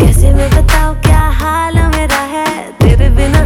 कैसे मैं बताओ क्या हाल मेरा है? तेरे बिना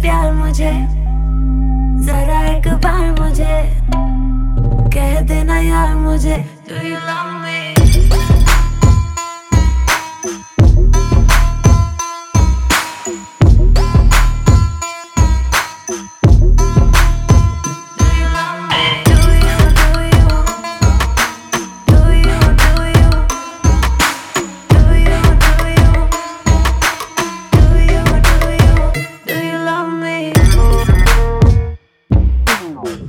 प्यार मुझे। जरा एक बार मुझे। कह देना यार मुझे। Do you love? Não.